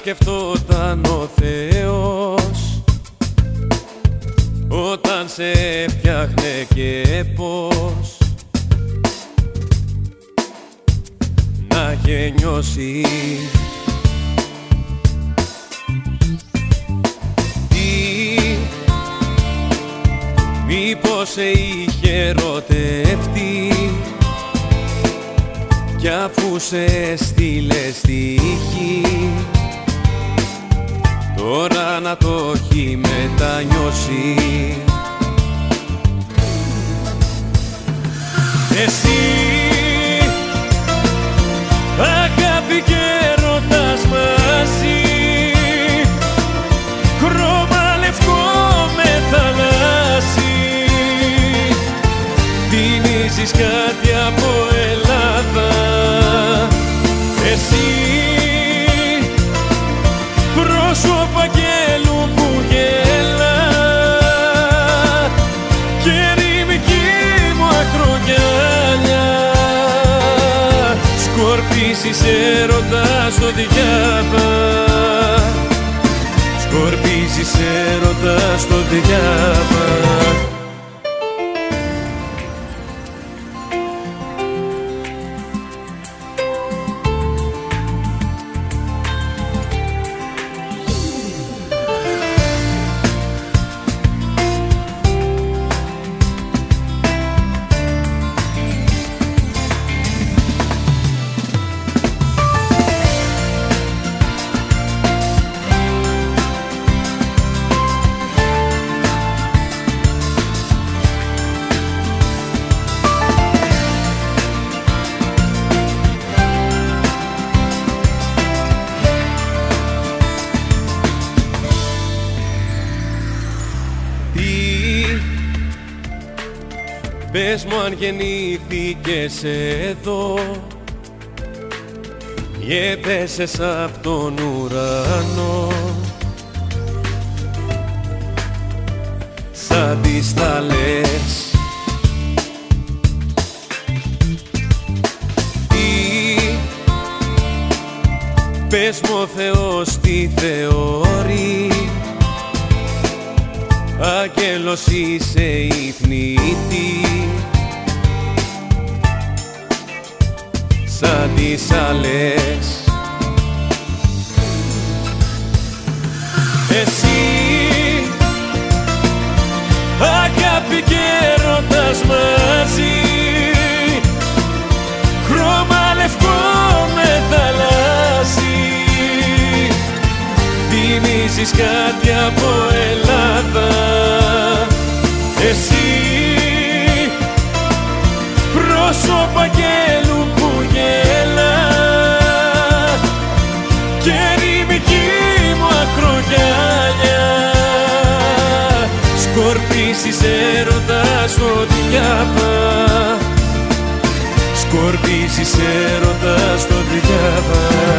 να σκεφτόταν ο Θεός. Όταν σε φτιάχνε και πως να είχε νιώσει. Τι μήπως σε είχε ερωτευτεί κι αφού σε στείλε στοίχη Τώρα να το έχει μετανιώσει. Εσύ αγάπη και έρωτας μαζί Χρώμα λευκό με θαλάσσι. Θυμίζεις κάτι από Ελλάδα. Εσύ σκορπίζεις έρωτας στο διάβα σκορπίζεις έρωτας στο διάβα Πες μου αν γεννήθηκες εδώ. Ή έπεσες απ' τον ουρανό. Σαν τις τα λες Τι Πες μου ο Θεός τι θεωρεί Άγγελος είσαι η θνητή σαν τις άλλες. Εσύ αγάπη και έρωτας μαζί. Χρώμα λευκό με θαλάσσι. Θυμίζεις κάτι από Ελλάδα έρωτα στο διάβα σκορπίζεις έρωτας στο διάβα